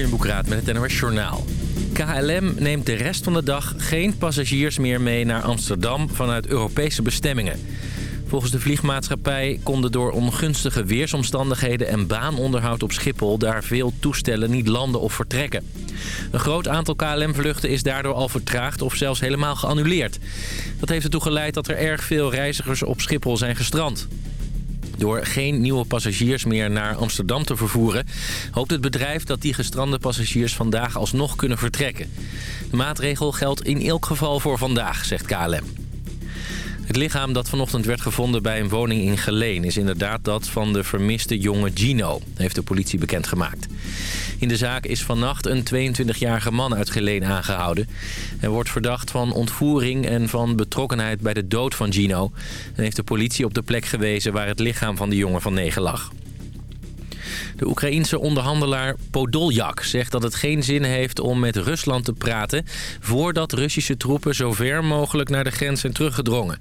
Jurjen Boekraat met het NOS Journaal. KLM neemt de rest van de dag geen passagiers meer mee naar Amsterdam vanuit Europese bestemmingen. Volgens de vliegmaatschappij konden door ongunstige weersomstandigheden en baanonderhoud op Schiphol daar veel toestellen niet landen of vertrekken. Een groot aantal KLM-vluchten is daardoor al vertraagd of zelfs helemaal geannuleerd. Dat heeft ertoe geleid dat er erg veel reizigers op Schiphol zijn gestrand. Door geen nieuwe passagiers meer naar Amsterdam te vervoeren... hoopt het bedrijf dat die gestrande passagiers vandaag alsnog kunnen vertrekken. De maatregel geldt in elk geval voor vandaag, zegt KLM. Het lichaam dat vanochtend werd gevonden bij een woning in Geleen... is inderdaad dat van de vermiste jonge Gino, heeft de politie bekendgemaakt. In de zaak is vannacht een 22-jarige man uit Geleen aangehouden. Hij wordt verdacht van ontvoering en van betrokkenheid bij de dood van Gino... en heeft de politie op de plek gewezen waar het lichaam van de jongen van negen lag. De Oekraïense onderhandelaar Podoljak zegt dat het geen zin heeft om met Rusland te praten... voordat Russische troepen zo ver mogelijk naar de grens zijn teruggedrongen.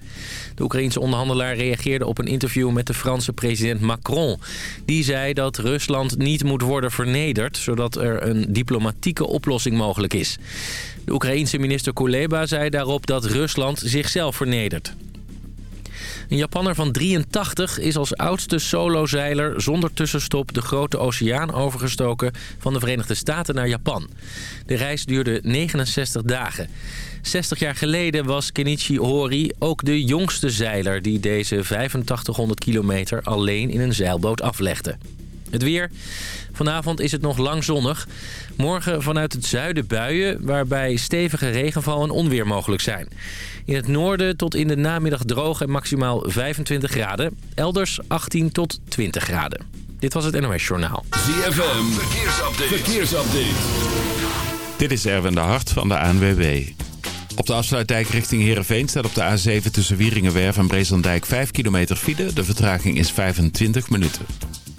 De Oekraïense onderhandelaar reageerde op een interview met de Franse president Macron. Die zei dat Rusland niet moet worden vernederd... zodat er een diplomatieke oplossing mogelijk is. De Oekraïense minister Kuleba zei daarop dat Rusland zichzelf vernedert. Een Japanner van 83 is als oudste solozeiler zonder tussenstop de grote oceaan overgestoken van de Verenigde Staten naar Japan. De reis duurde 69 dagen. 60 jaar geleden was Kenichi Hori ook de jongste zeiler die deze 8500 kilometer alleen in een zeilboot aflegde. Het weer. Vanavond is het nog lang zonnig. Morgen vanuit het zuiden buien, waarbij stevige regenval en onweer mogelijk zijn. In het noorden tot in de namiddag droog en maximaal 25 graden. Elders 18 tot 20 graden. Dit was het NOS Journaal. ZFM, verkeersupdate. verkeersupdate. Dit is Erwin de Hart van de ANWB. Op de afsluitdijk richting Heerenveen staat op de A7 tussen Wieringenwerf en Breeslandijk 5 kilometer file. De vertraging is 25 minuten.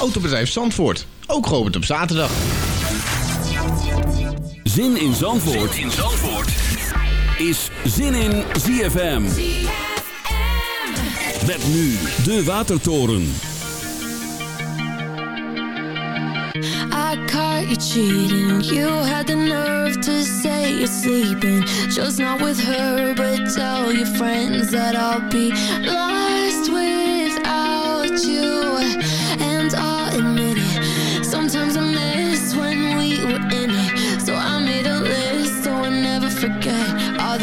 Autobedrijf Zandvoort, ook geopend op zaterdag. Zin in Zandvoort, zin in Zandvoort. is Zin in ZFM. Met nu de Watertoren. I caught you cheating. You had the nerve to say you're sleeping. Just not with her, but tell your friends that I'll be lost without you.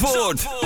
Zandvoort.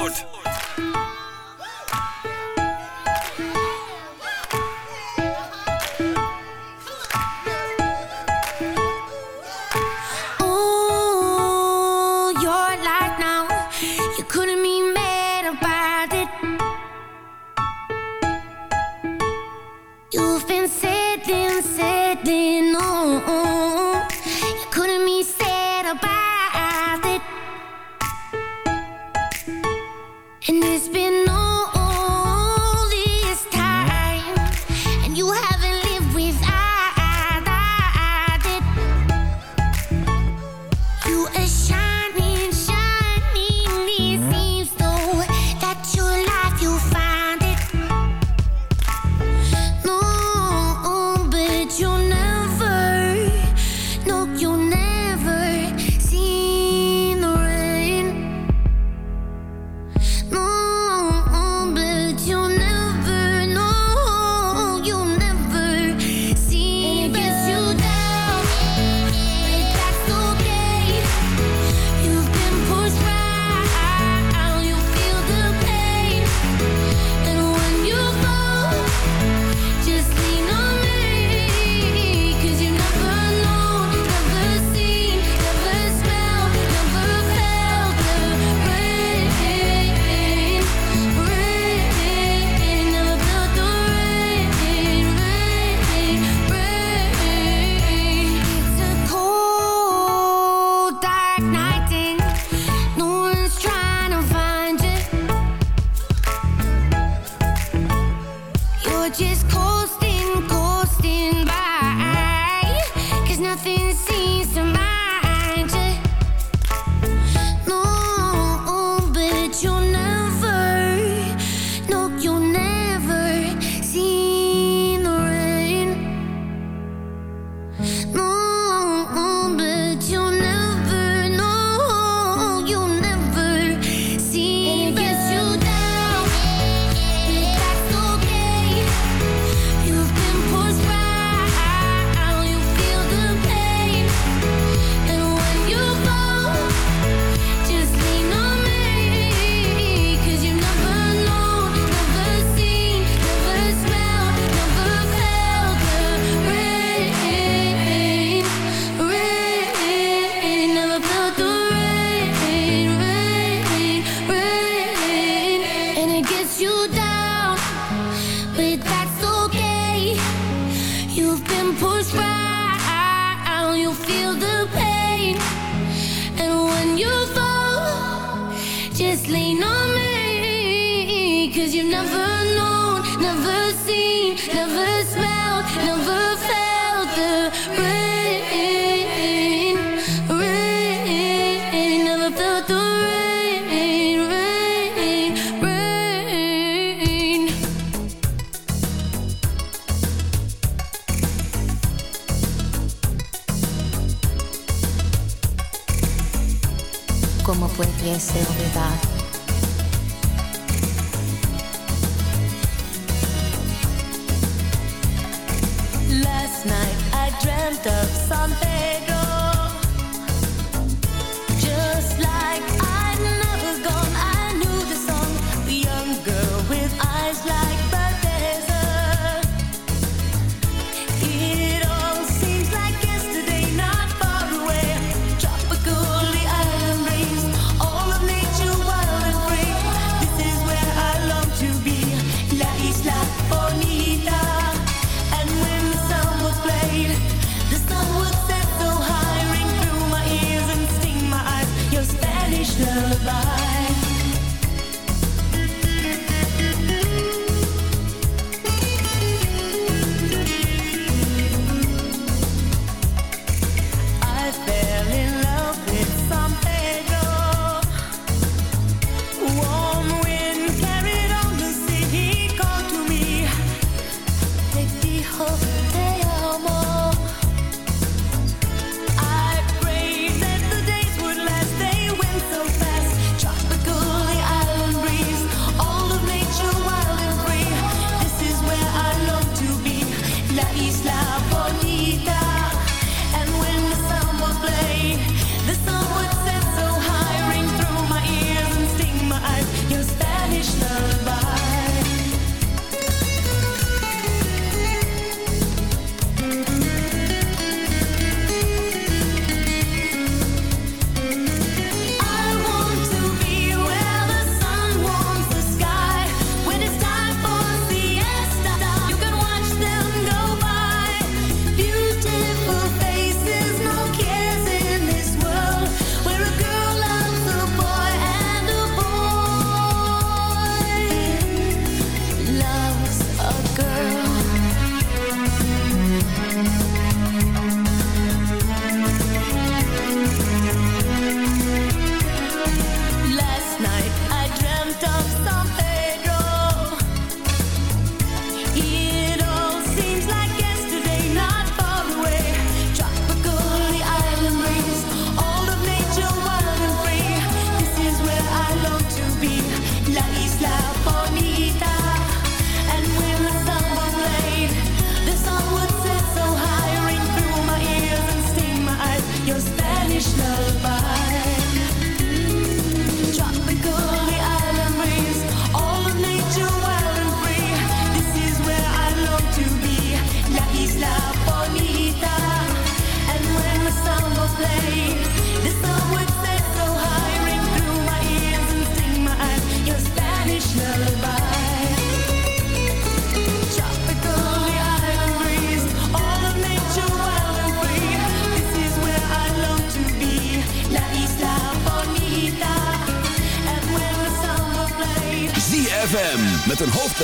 sem ser olvidado.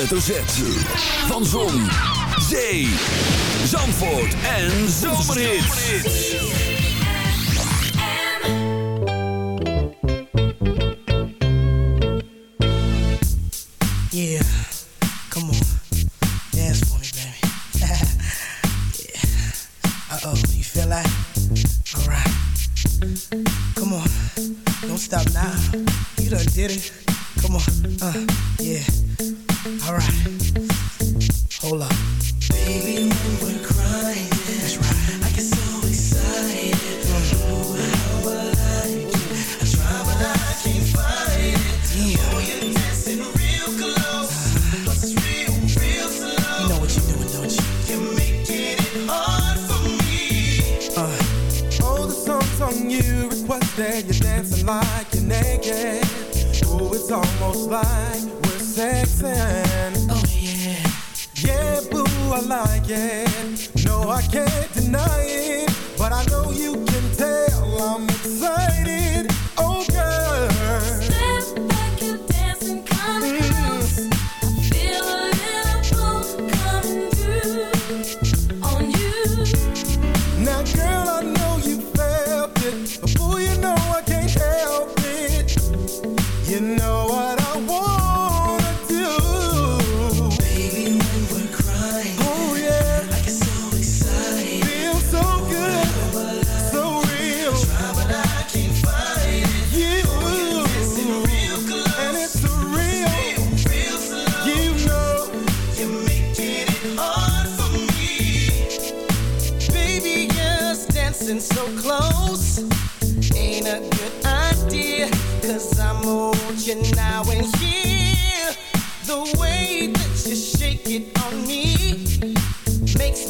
hoofdletter Z.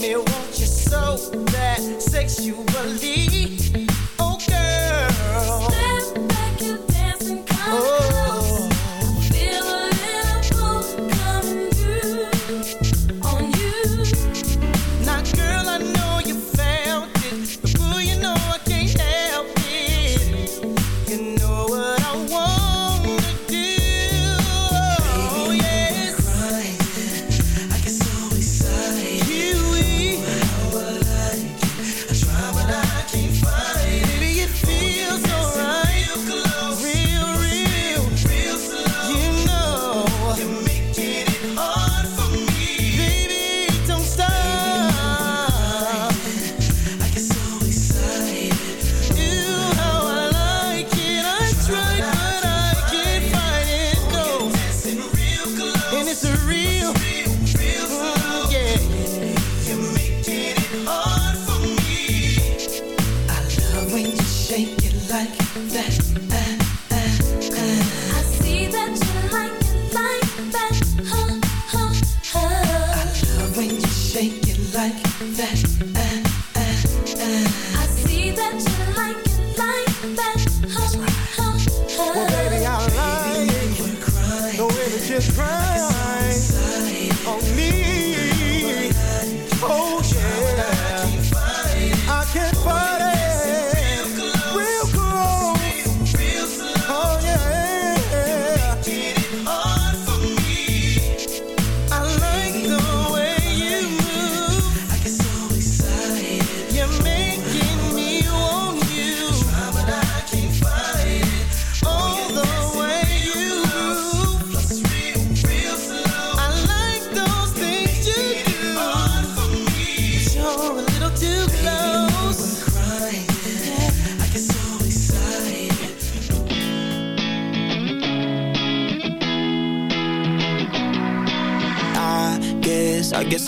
me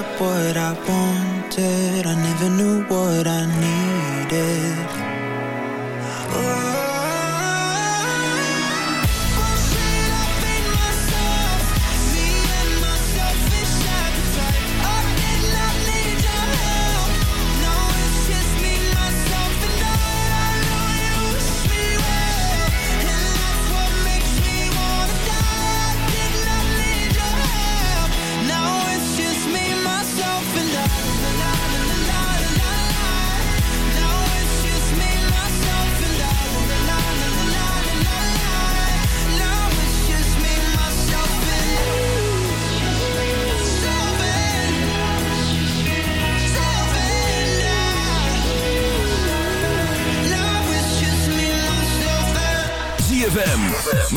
Got what I wanted. I never knew what I needed.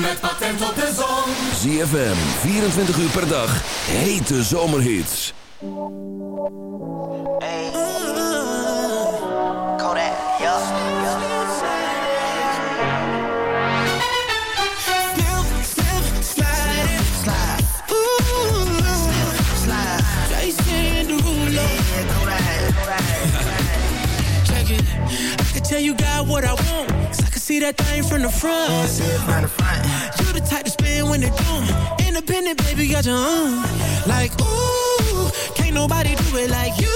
met patent op de zon. ZFM, 24 uur per dag, hete zomerhits. Hey. Kodak. Check it. I can tell you got what I want. Cause I can see that thing from the front. Got your. Like, ooh, can't nobody do it like you.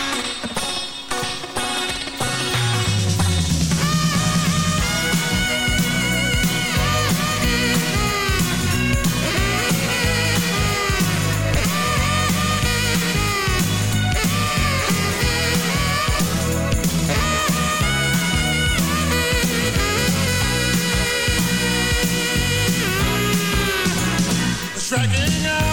know.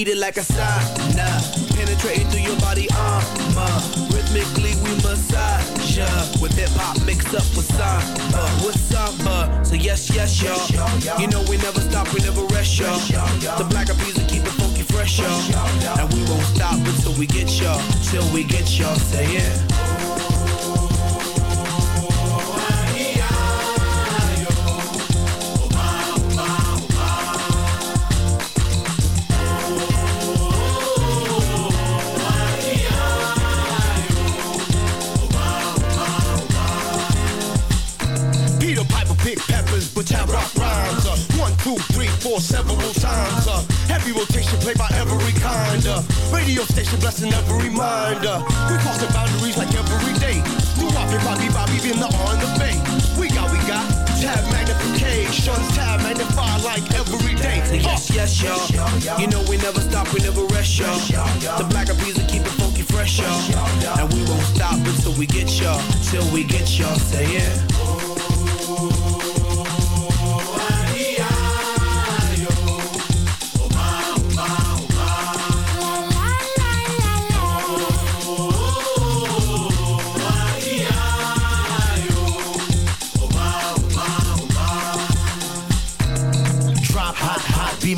eat it like a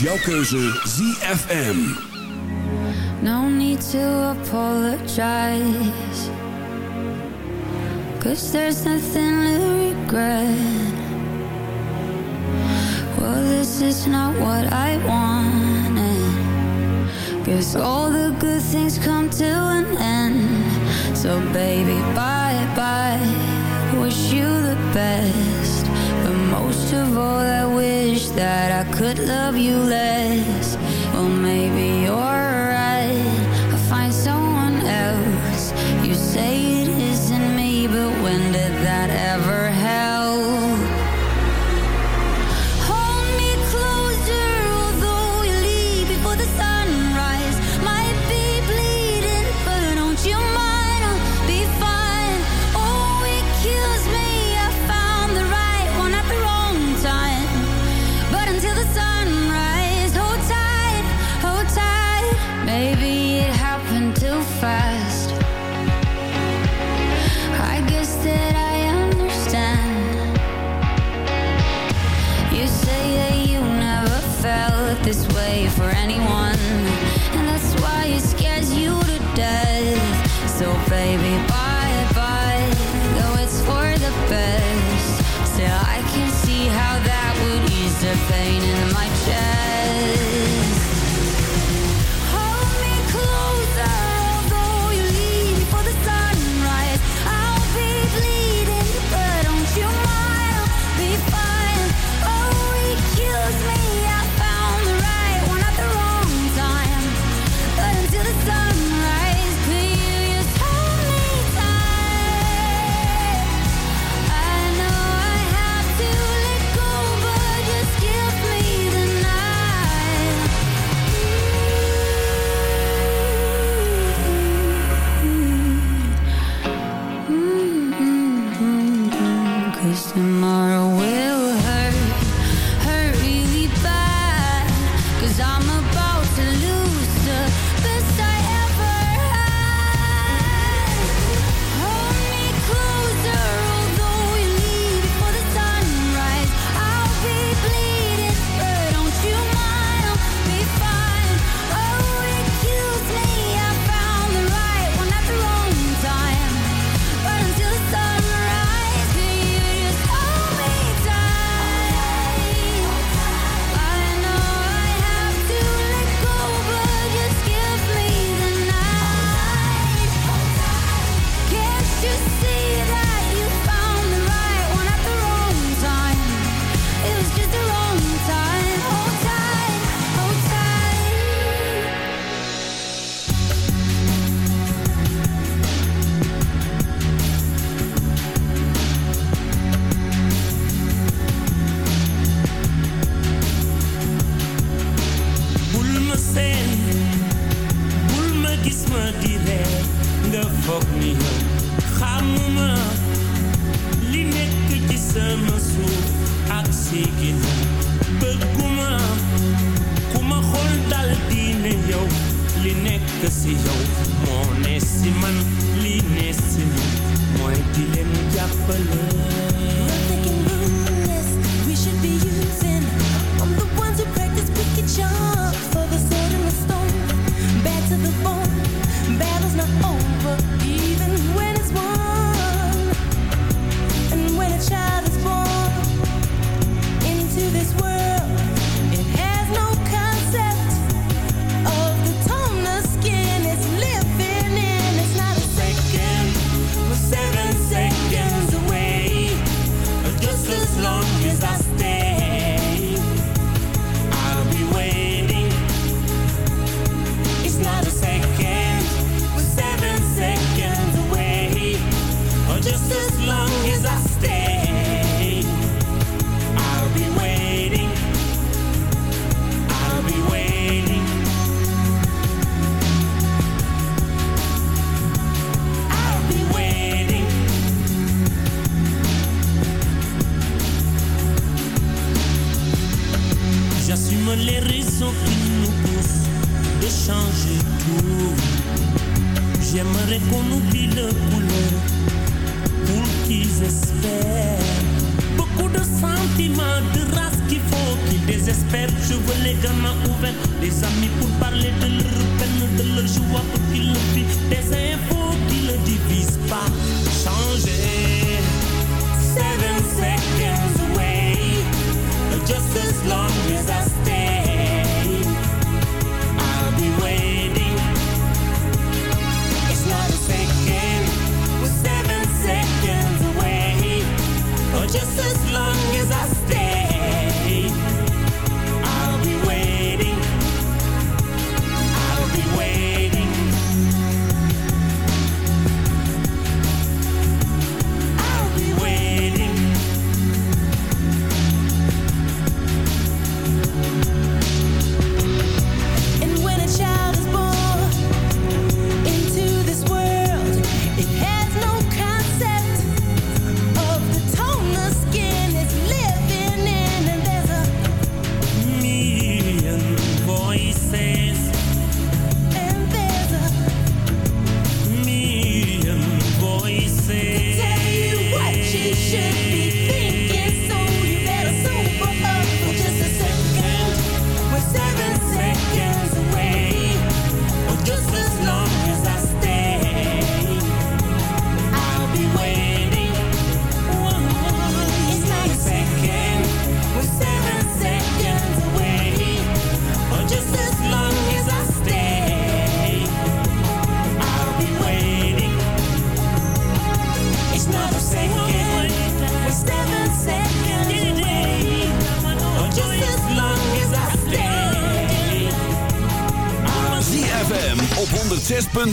jouw keuze ZFM. No need to apologize. Cause there's nothing to regret. Well, this is not what I wanted. Guess all the good things come to an end. So baby, bye bye. Wish you the best. But most of all, I wish that I could love you less. Cause tomorrow will hurt, hurt really bad. Cause I'm a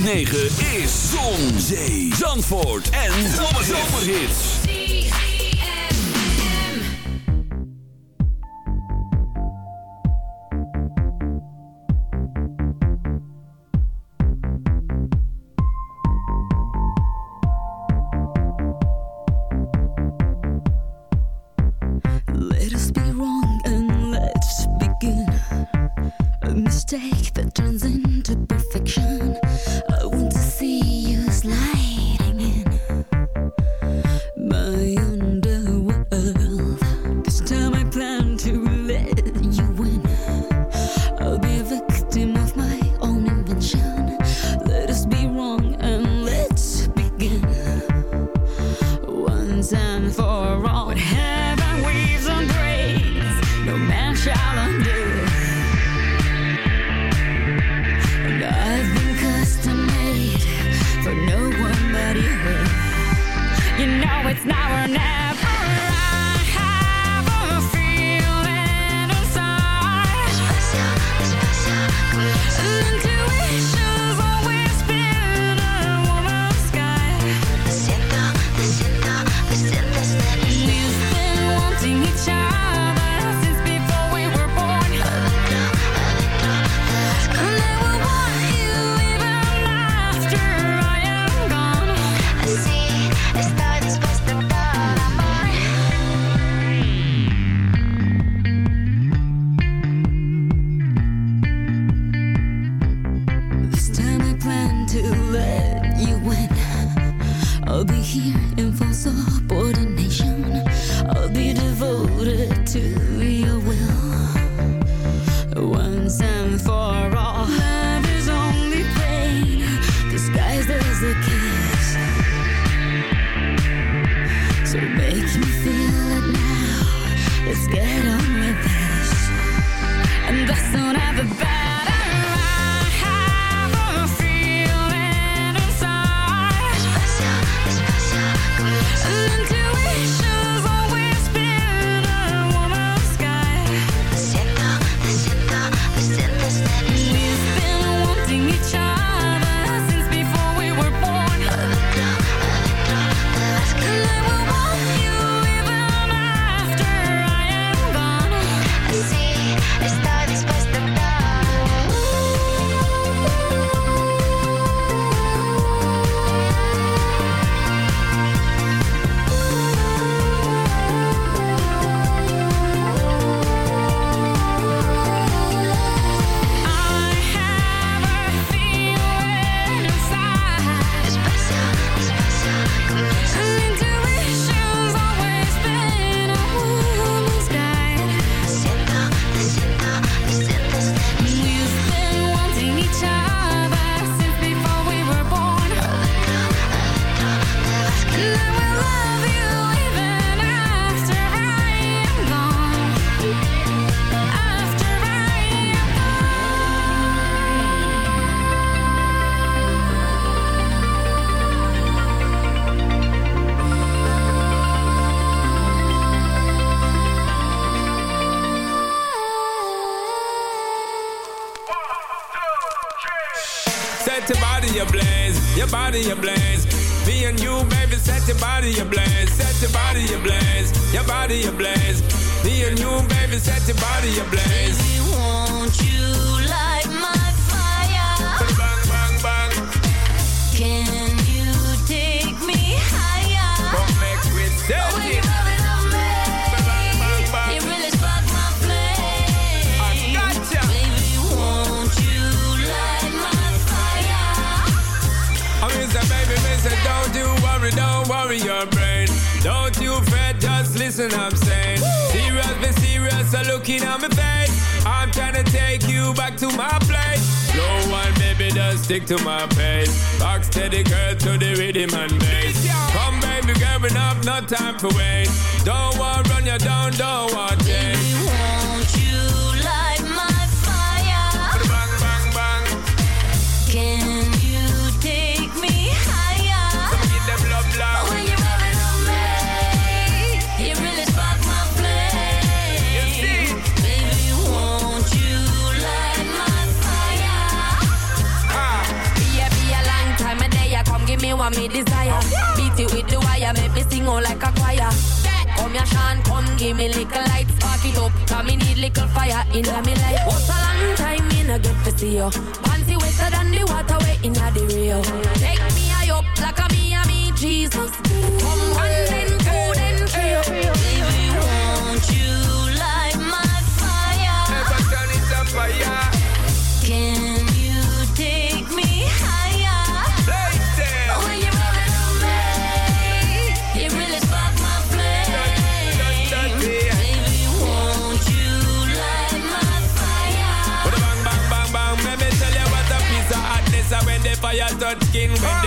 9 is Zon, Zee, fire in my life. What's a long time in a get to see you. Panty wetter than the water way in the real. Take me high up like a me and me Jesus. Come one then two then three. Leviathan skin When